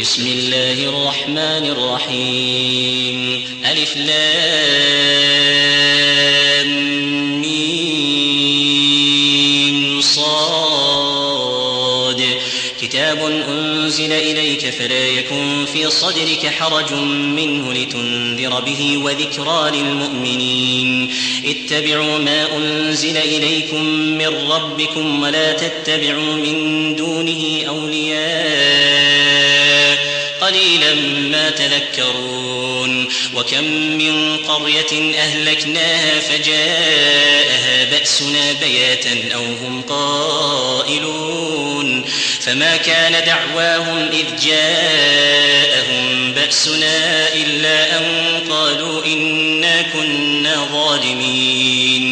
بسم الله الرحمن الرحيم. ألف لام صاد. كتاب أنزل إليك فلا يكن في صدرك حرج منه لتنذر به وذكرى للمؤمنين. اتبعوا ما أنزل إليكم من ربكم ولا تتبعوا من دونه أولياء. قليلا ما تذكرون وكم من قرية أهلكناها فجاءها بأسنا بياتا أو هم قائلون فما كان دعواهم إذ جاءهم بأسنا إلا أن قالوا إنا كنا ظالمين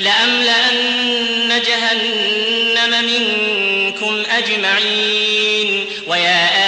لأملأن جهنم منكم أجمعين. ويا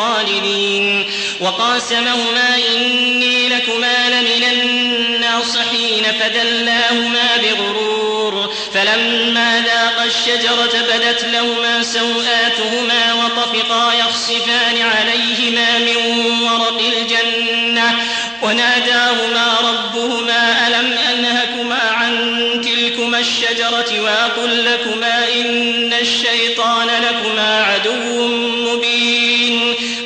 الخالدين وقاسمهما إني لكما لمن الناصحين فدلاهما بغرور. فلما ذاقا الشجرة بدت لهما سوآتهما وطفقا يخصفان عليهما من ورق الجنة. وناداهما ربهما ألم أنهكما عن تلكما الشجرة وأقل لكما إن الشيطان لكما عدو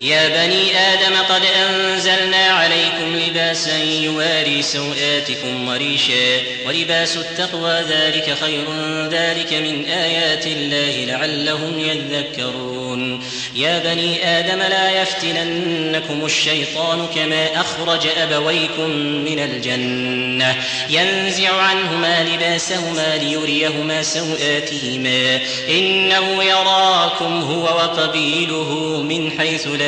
يا بني آدم قد أنزلنا عليكم لباسا يواري سوآتكم وريشا ولباس التقوى ذلك خير ذلك من آيات الله لعلهم يذكرون. يا بني آدم لا يفتننكم الشيطان كما أخرج أبويكم من الجنة. ينزع عنهما لباسهما ليريهما سوآتهما إنه يراكم هو وقبيله من حيث لا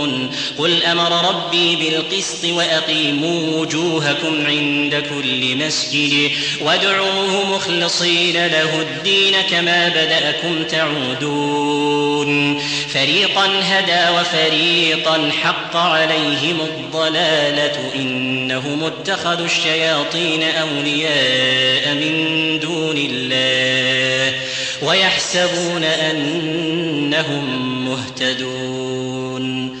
قل أمر ربي بالقسط وأقيموا وجوهكم عند كل مسجد وادعوه مخلصين له الدين كما بدأكم تعودون فريقا هدى وفريقا حق عليهم الضلالة إنهم اتخذوا الشياطين أولياء من دون الله ويحسبون أنهم مهتدون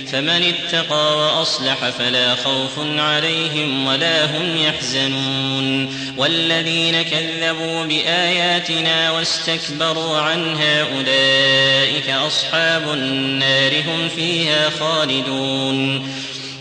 فمن اتقى وأصلح فلا خوف عليهم ولا هم يحزنون. والذين كذبوا بآياتنا واستكبروا عنها أولئك أصحاب النار هم فيها خالدون.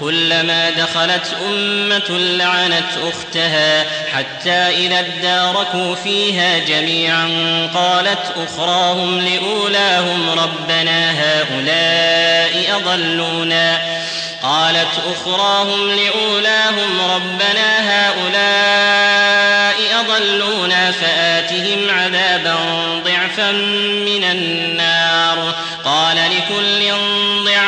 كلما دخلت أمة لعنت أختها حتى إذا اداركوا فيها جميعا قالت أخراهم لأولاهم ربنا هؤلاء أضلونا. قالت أخراهم لأولاهم ربنا هؤلاء أضلونا فآتهم عذابا ضعفا من النار.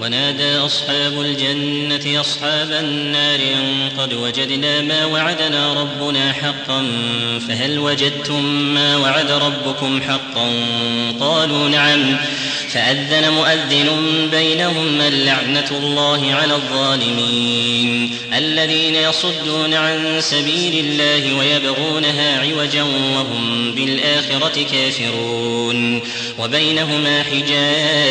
ونادى أصحاب الجنة أصحاب النار أن قد وجدنا ما وعدنا ربنا حقا فهل وجدتم ما وعد ربكم حقا؟ قالوا نعم. فأذن مؤذن بينهم اللعنة الله على الظالمين الذين يصدون عن سبيل الله ويبغونها عوجا وهم بالآخرة كافرون. وبينهما حجاب.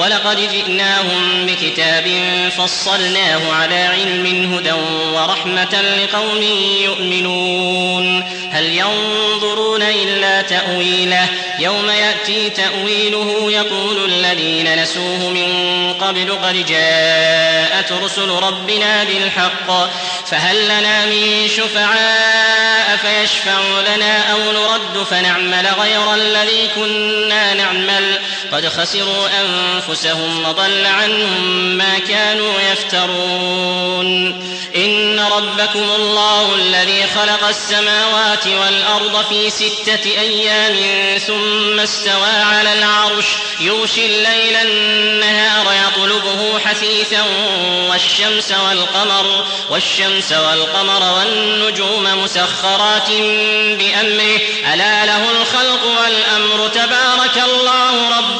ولقد جئناهم بكتاب فصلناه على علم هدى ورحمة لقوم يؤمنون. هل ينظرون إلا تأويله؟ يوم يأتي تأويله يقول الذين نسوه من قبل قد جاءت رسل ربنا بالحق فهل لنا من شفعاء فيشفعوا لنا أو نرد فنعمل غير الذي كنا نعمل؟ قد خسروا أنفسهم وضل عنهم ما كانوا يفترون. إن ربكم الله الذي خلق السماوات والأرض في ستة أيام ثم استوى على العرش يغشي الليل النهار يطلبه حثيثا والشمس والقمر والشمس والقمر والنجوم مسخرات بأمره. ألا له الخلق والأمر تبارك الله رب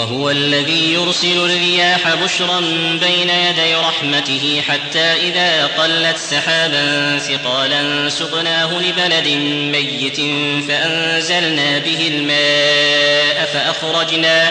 وهو الذي يرسل الرياح بشرا بين يدي رحمته حتى إذا قلت سحابا ثقالا سقناه لبلد ميت فأنزلنا به الماء فأخرجنا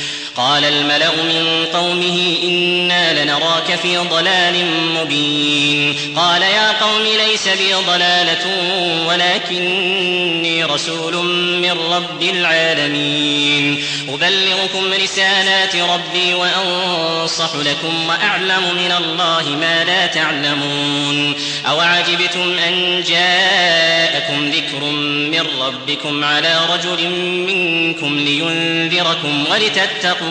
قال الملأ من قومه إنا لنراك في ضلال مبين. قال يا قوم ليس بي ضلالة ولكني رسول من رب العالمين. أبلغكم رسالات ربي وأنصح لكم وأعلم من الله ما لا تعلمون. أوعجبتم أن جاءكم ذكر من ربكم على رجل منكم لينذركم ولتتقوا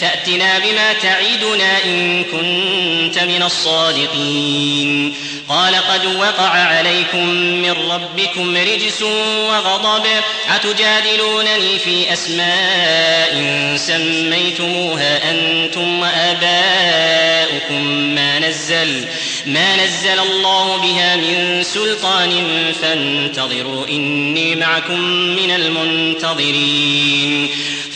فأتنا بما تعيدنا إن كنت من الصادقين. قال قد وقع عليكم من ربكم رجس وغضب أتجادلونني في أسماء سميتموها أنتم وآباؤكم؟ ما نزل ما نزل الله بها من سلطان فانتظروا إني معكم من المنتظرين.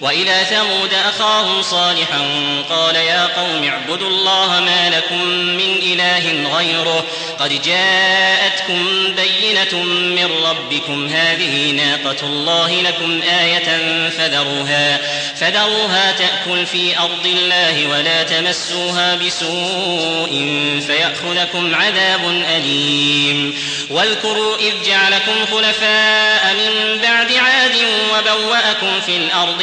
وإلى ثمود أخاهم صالحا قال يا قوم اعبدوا الله ما لكم من إله غيره قد جاءتكم بينة من ربكم. هذه ناقة الله لكم آية فذروها فذروها تأكل في أرض الله ولا تمسوها بسوء فيأخذكم عذاب أليم. واذكروا إذ جعلكم خلفاء من بعد عاد وبوأكم في الأرض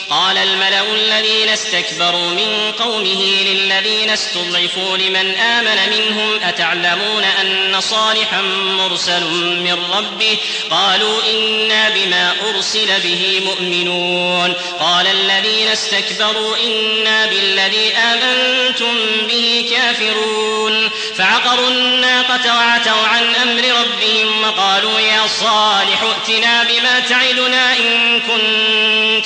قال الملأ الذين استكبروا من قومه للذين استضعفوا لمن آمن منهم أتعلمون أن صالحا مرسل من ربه؟ قالوا إنا بما أرسل به مؤمنون. قال الذين استكبروا إنا بالذي آمنتم به كافرون. فعقروا الناقة وعتوا عن أمر ربهم وقالوا يا صالح ائتنا بما تعدنا إن كنت.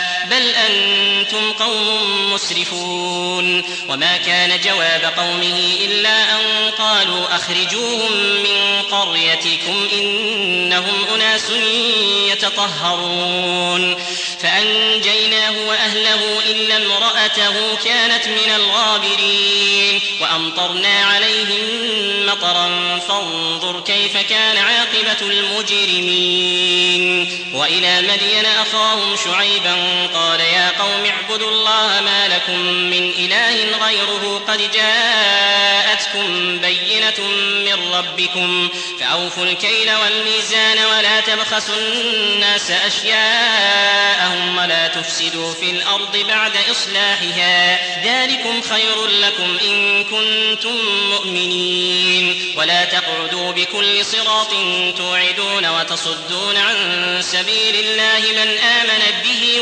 بل أنتم قوم مسرفون وما كان جواب قومه إلا أن قالوا أخرجوهم من قريتكم إنهم أناس يتطهرون فأنجيناه وأهله إلا امرأته كانت من الغابرين وأمطرنا عليهم مطرا فانظر كيف كان عاقبة المجرمين وإلى مدين أخاهم شعيبا قال يا قوم اعبدوا الله ما لكم من إله غيره قد جاءتكم بينة من ربكم فأوفوا الكيل والميزان ولا تبخسوا الناس أشياءهم ولا تفسدوا في الأرض بعد إصلاحها ذلكم خير لكم إن كنتم مؤمنين ولا تقعدوا بكل صراط توعدون وتصدون عن سبيل الله من آمن به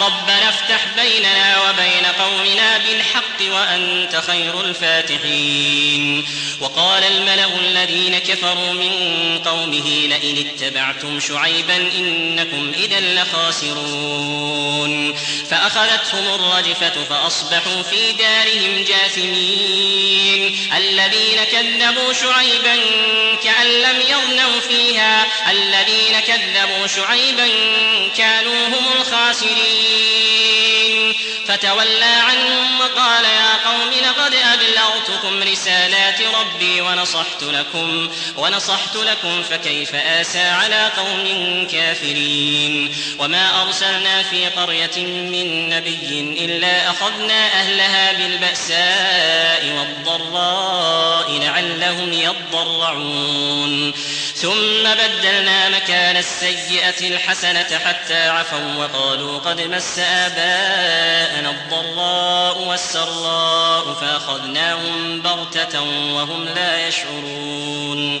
ربنا افتح بيننا وبين قومنا بالحق وأنت خير الفاتحين. وقال الملأ الذين كفروا من قومه لئن اتبعتم شعيبا إنكم إذا لخاسرون. فأخذتهم الرجفة فأصبحوا في دارهم جاثمين. الذين كذبوا شعيبا كأن لم يغنوا فيها. الذين كذبوا شعيبا كانوا هم الخاسرين. فتولى عنهم وقال يا قوم لقد ربي ونصحت لكم ونصحت لكم فكيف آسى على قوم كافرين. وما أرسلنا في قرية من نبي إلا أخذنا أهلها بالبأساء والضراء لعلهم يضرعون. ثم بدلنا مكان السيئة الحسنة حتى عفوا وقالوا قد مس آباءنا الضراء والسراء. فأخذناهم بغتة وهم لا يشعرون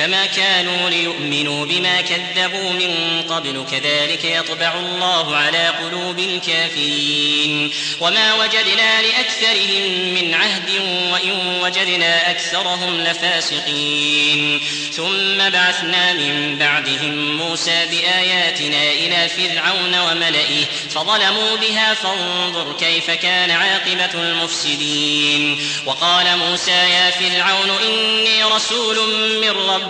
فما كانوا ليؤمنوا بما كذبوا من قبل كذلك يطبع الله على قلوب الكافرين. وما وجدنا لأكثرهم من عهد وإن وجدنا أكثرهم لفاسقين. ثم بعثنا من بعدهم موسى بآياتنا إلى فرعون وملئه فظلموا بها فانظر كيف كان عاقبة المفسدين. وقال موسى يا فرعون إني رسول من رب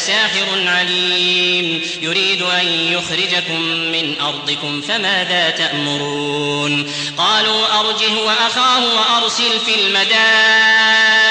لساحر عليم. يريد أن يخرجكم من أرضكم فماذا تأمرون؟ قالوا أرجه وأخاه وأرسل في المدائن.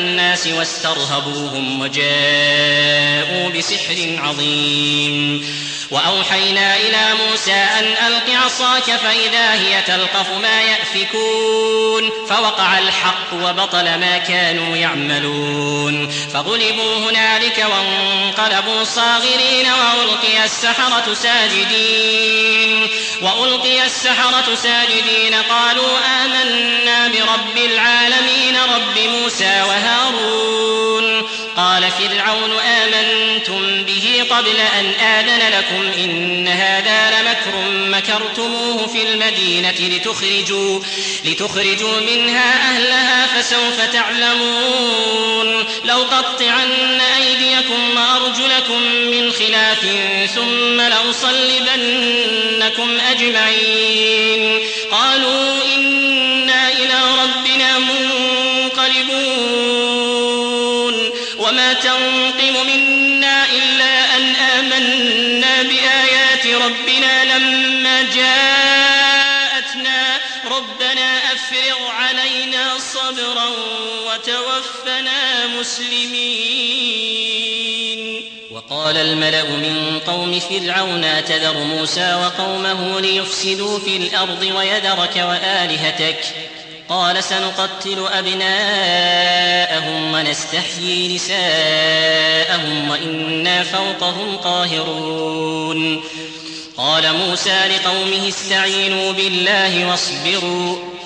واسترهبوهم وجاءوا بسحر عظيم. وأوحينا إلى موسى أن ألق عصاك فإذا هي تلقف ما يأفكون فوقع الحق وبطل ما كانوا يعملون فغلبوا هنالك وانقلبوا صاغرين وألقي السحرة ساجدين وألقي السحرة ساجدين قالوا آمنا برب العالمين رب موسى وهارون قال فرعون آمنتم به قبل أن آذن لكم إن هذا لمكر مكرتموه في المدينة لتخرجوا لتخرجوا منها أهلها فسوف تعلمون. لو قطعن أيديكم وأرجلكم من خلاف ثم لأصلبنكم أجمعين. قالوا وتوفنا مسلمين. وقال الملأ من قوم فرعون أتذر موسى وقومه ليفسدوا في الأرض ويذرك وآلهتك؟ قال سنقتل أبناءهم ونستحيي نساءهم وإنا فوقهم قاهرون. قال موسى لقومه استعينوا بالله واصبروا.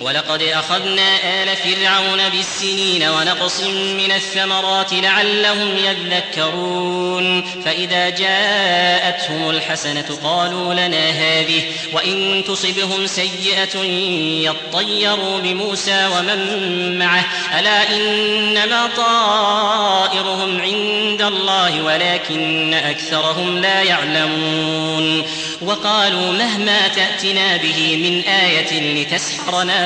ولقد أخذنا آل فرعون بالسنين ونقص من الثمرات لعلهم يذكرون. فإذا جاءتهم الحسنة قالوا لنا هذه وإن تصبهم سيئة يطيروا بموسى ومن معه. ألا إنما طائرهم عند الله ولكن أكثرهم لا يعلمون. وقالوا مهما تأتنا به من آية لتسحرنا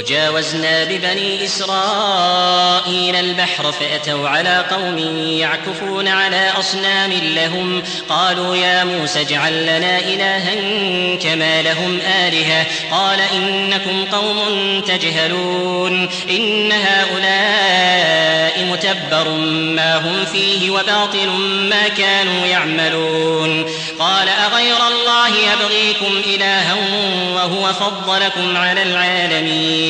وجاوزنا ببني إسرائيل البحر فأتوا على قوم يعكفون على أصنام لهم. قالوا يا موسى اجعل لنا إلها كما لهم آلهة. قال إنكم قوم تجهلون. إن هؤلاء متبر ما هم فيه وباطل ما كانوا يعملون. قال أغير الله يبغيكم إلها وهو فضلكم على العالمين.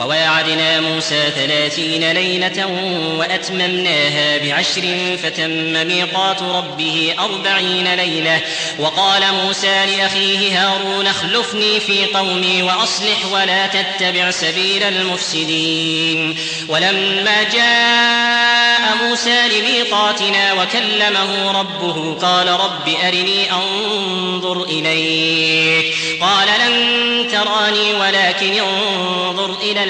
وواعدنا موسى ثلاثين ليلة وأتممناها بعشر فتم ميقات ربه أربعين ليلة. وقال موسى لأخيه هارون اخلفني في قومي وأصلح ولا تتبع سبيل المفسدين. ولما جاء موسى لميقاتنا وكلمه ربه قال رب أرني أنظر إليك. قال لن تراني ولكن انظر إلى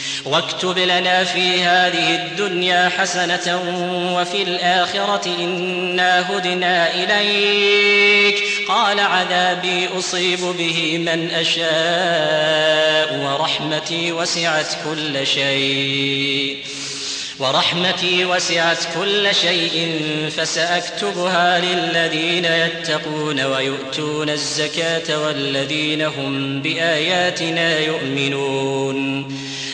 واكتب لنا في هذه الدنيا حسنة وفي الآخرة إنا هدنا إليك قال عذابي أصيب به من أشاء ورحمتي وسعت كل شيء ورحمتي وسعت كل شيء فساكتبها للذين يتقون ويؤتون الزكاه والذين هم باياتنا يؤمنون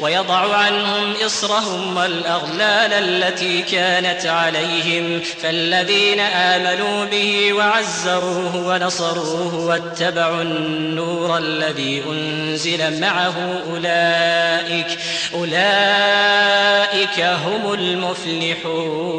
ويضع عنهم إصرهم والأغلال التي كانت عليهم فالذين آمنوا به وعزروه ونصروه واتبعوا النور الذي أنزل معه أولئك أولئك هم المفلحون.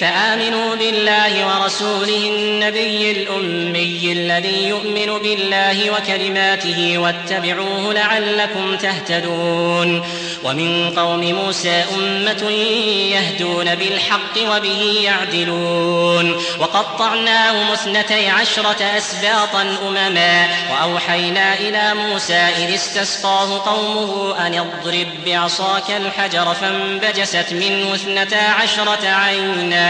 فآمنوا بالله ورسوله النبي الأمي الذي يؤمن بالله وكلماته واتبعوه لعلكم تهتدون. ومن قوم موسى أمة يهدون بالحق وبه يعدلون. وقطعناهم اثنتي عشرة أسباطا أمما. وأوحينا إلى موسى إذ استسقاه قومه أن اضرب بعصاك الحجر فانبجست منه اثنتا عشرة عينا.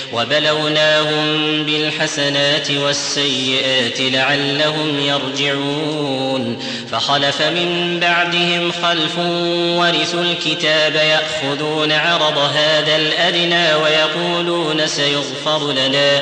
وبلوناهم بالحسنات والسيئات لعلهم يرجعون. فخلف من بعدهم خلف ورثوا الكتاب يأخذون عرض هذا الأدنى ويقولون سيغفر لنا.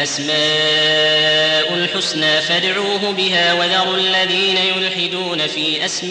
الأسماء الحسنى فادعوه بها وذروا الذين يلحدون في أسمائه.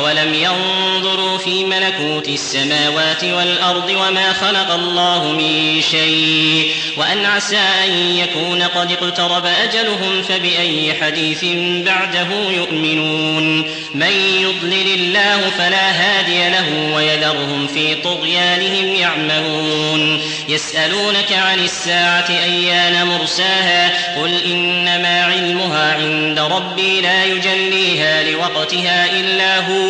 أولم ينظروا في ملكوت السماوات والأرض وما خلق الله من شيء وأن عسى أن يكون قد اقترب أجلهم فبأي حديث بعده يؤمنون من يضلل الله فلا هادي له ويذرهم في طغيانهم يعمهون يسألونك عن الساعة أيان مرساها قل إنما علمها عند ربي لا يجليها لوقتها إلا هو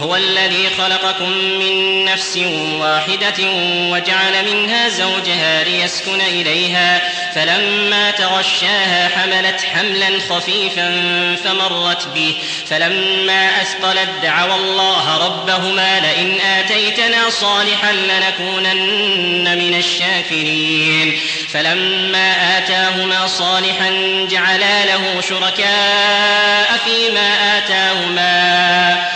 هو الذي خلقكم من نفس واحدة وجعل منها زوجها ليسكن إليها فلما تغشاها حملت حملا خفيفا فمرت به فلما أثقلت دعوا الله ربهما لئن آتيتنا صالحا لنكونن من الشاكرين فلما آتاهما صالحا جعلا له شركاء فيما آتاهما.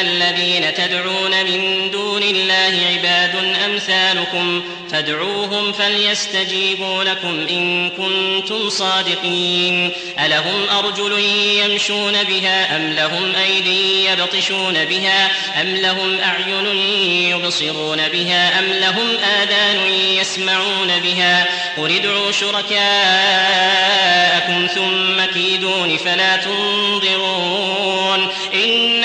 الذين تدعون من دون الله عباد أمثالكم فادعوهم فليستجيبوا لكم إن كنتم صادقين. ألهم أرجل يمشون بها أم لهم أيدي يبطشون بها أم لهم أعين يبصرون بها أم لهم آذان يسمعون بها قل ادعوا شركاءكم ثم كيدون فلا تنظرون. إن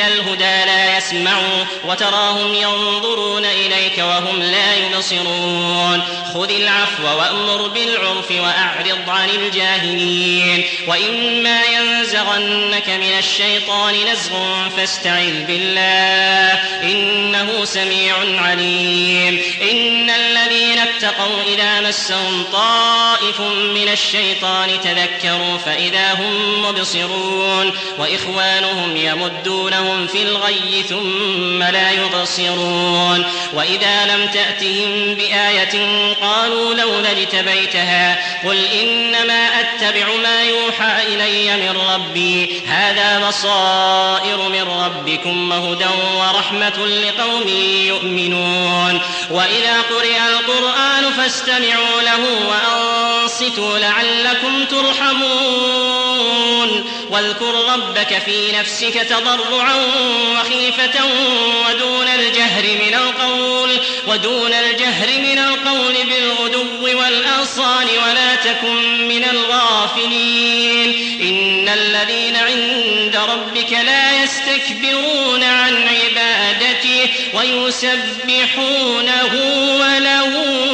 إلى الهدى لا يسمعوا وتراهم ينظرون إليك وهم لا يبصرون. خذ العفو وأمر بالعرف وأعرض عن الجاهلين. وإما ينزغنك من الشيطان نزغ فاستعذ بالله إنه سميع عليم. إن الذين اتقوا إذا مسهم طائف من الشيطان تذكروا فإذا هم مبصرون وإخوانهم يمدونهم في الغي ثم لا يبصرون وإذا لم تأتهم بآية قالوا لولا اجتبيتها قل إنما أتبع ما يوحى إلي من ربي هذا بصائر من ربكم وهدى ورحمة لقوم يؤمنون وإذا قرئ القرآن فاستمعوا له وأنصتوا لعلكم ترحمون. واذكر ربك في نفسك تضرعا وخيفة ودون الجهر من القول ودون الجهر من القول بالغدو والآصال ولا تكن من الغافلين. إن الذين عند ربك لا يستكبرون عن عبادته ويسبحونه وله